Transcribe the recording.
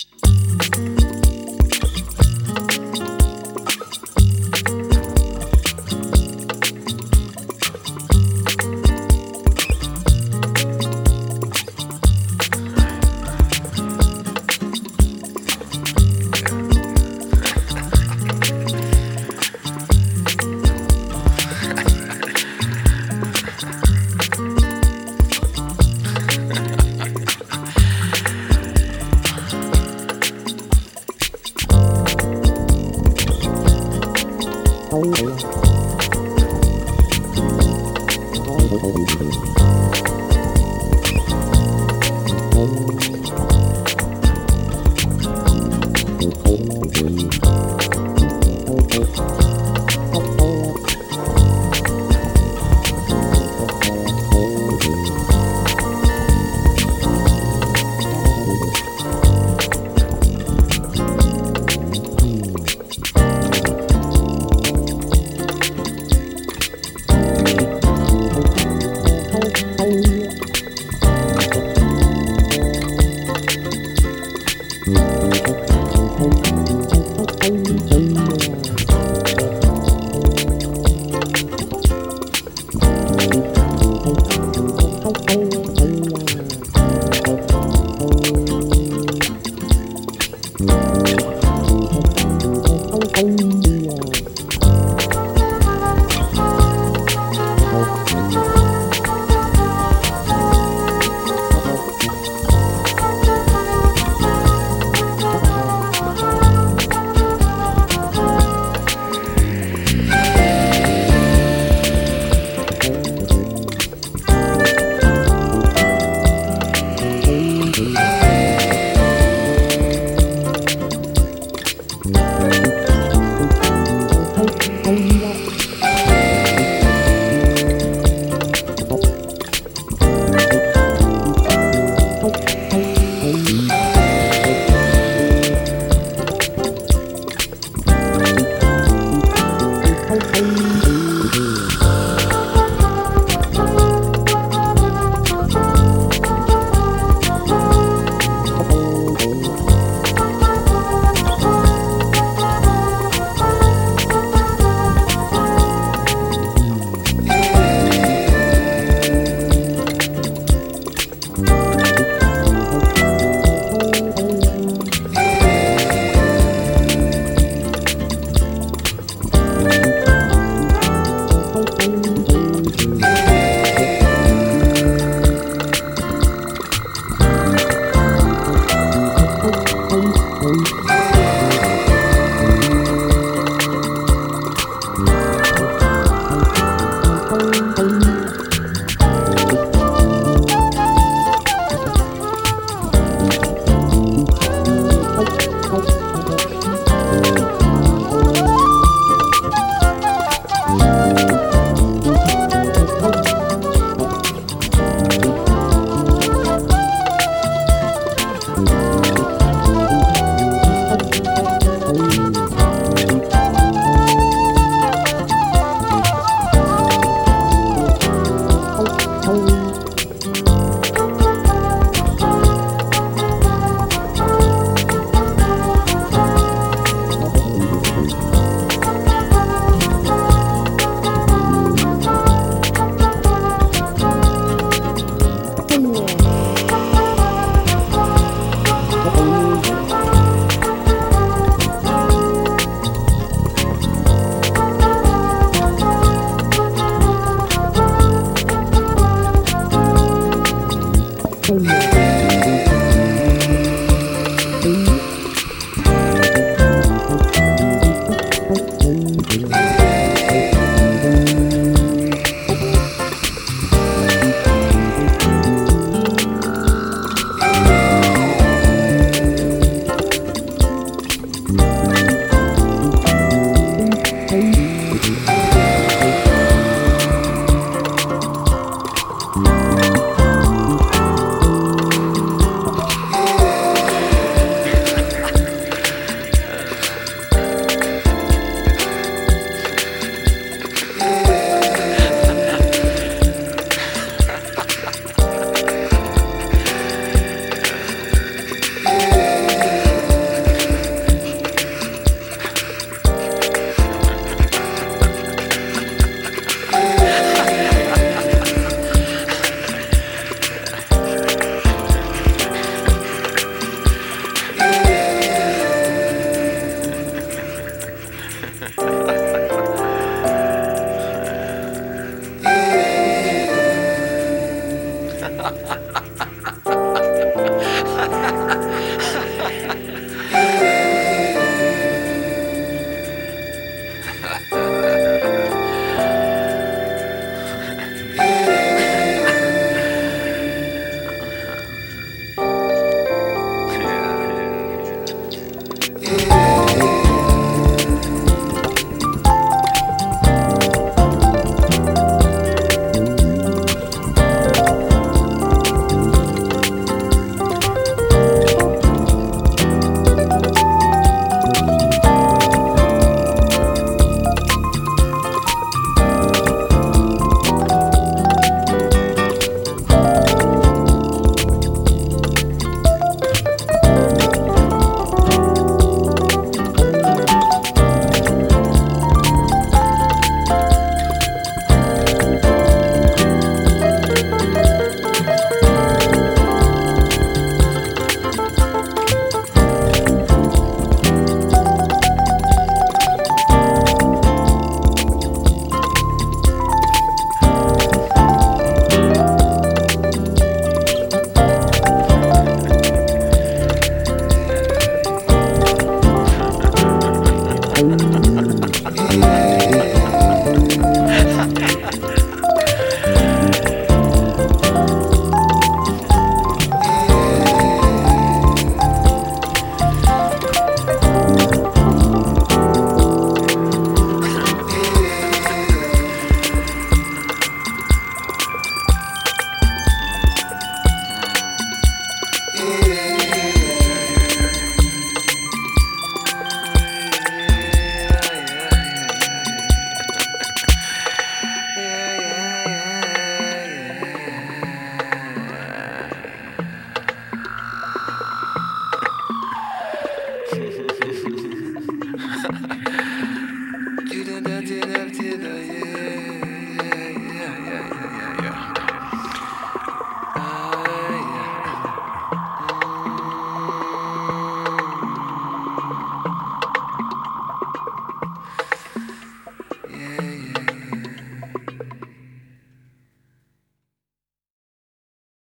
you Oh, oh. Bye.